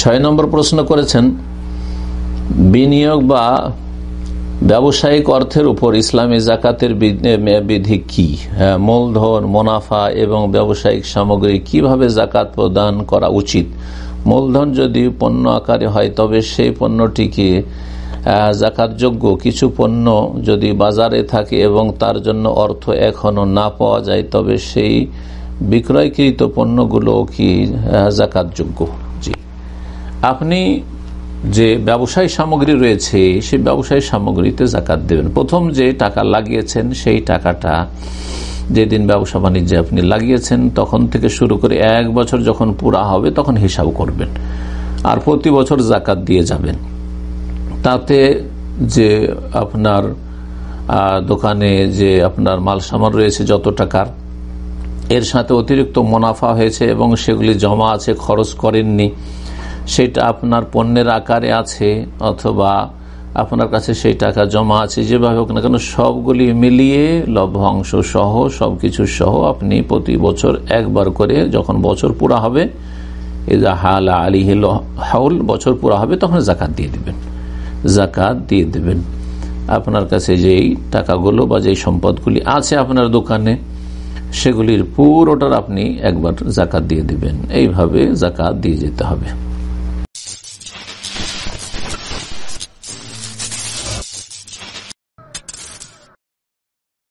ছয় নম্বর প্রশ্ন করেছেন বিনিয়োগ বা ব্যবসায়িক অর্থের উপর ইসলামী জাকাতের বিধি কি? হ্যাঁ, মূলধন মুনাফা এবং ব্যবসায়িক সামগ্রী কীভাবে জাকাত প্রদান করা উচিত? মূলধন যদি পণ্য আকারে হয় তবে সেই পণ্যটিকে জাকাতযোগ্য কিছু পণ্য যদি বাজারে থাকে এবং তার জন্য অর্থ এখনও না পাওয়া যায় তবে সেই বিক্রয়কৃত পণ্যগুলো কি জাকাতযোগ্য? আপনি যে ব্যবসায়ী সামগ্রী রয়েছে, সেই ব্যবসায়ী সামগ্রীতে জাকাত দেবেন। প্রথম যে টাকা লাগিয়েছেন, সেই টাকাটা যেদিন ব্যবসা বাণিজ্যে আপনি লাগিয়েছেন, তখন থেকে শুরু করে এক বছর যখন পুরা হবে, তখন হিসাব করবেন। আর প্রতি বছর জাকাত দিয়ে যাবেন। তাতে যে আপনার দোকানে যে আপনার মাল সামান রয়েছে যত টাকার, এর সাথে অতিরিক্ত মুনাফা হয়েছে এবং সেগুলি জমা আছে, খরচ করেননি। সেটা আপনার পণ্যের আকারে আছে অথবা আপনার কাছে সেই টাকা জমা আছে, যেভাবে হোক না কেন সবগুলি মিলিয়ে লভ্যাংশ সহ সবকিছু সহ আপনি প্রতি বছর একবার করে যখন বছর পুরা হবে হাল আলী হাউল বছর পুরা হবে তখন জাকাত দিয়ে দিবেন। জাকাত দিয়ে দেবেন। আপনার কাছে যেই টাকাগুলো বা যেই সম্পদগুলি আছে আপনার দোকানে, সেগুলির পুরোটার আপনি একবার জাকাত দিয়ে দিবেন। এইভাবে জাকাত দিয়ে যেতে হবে।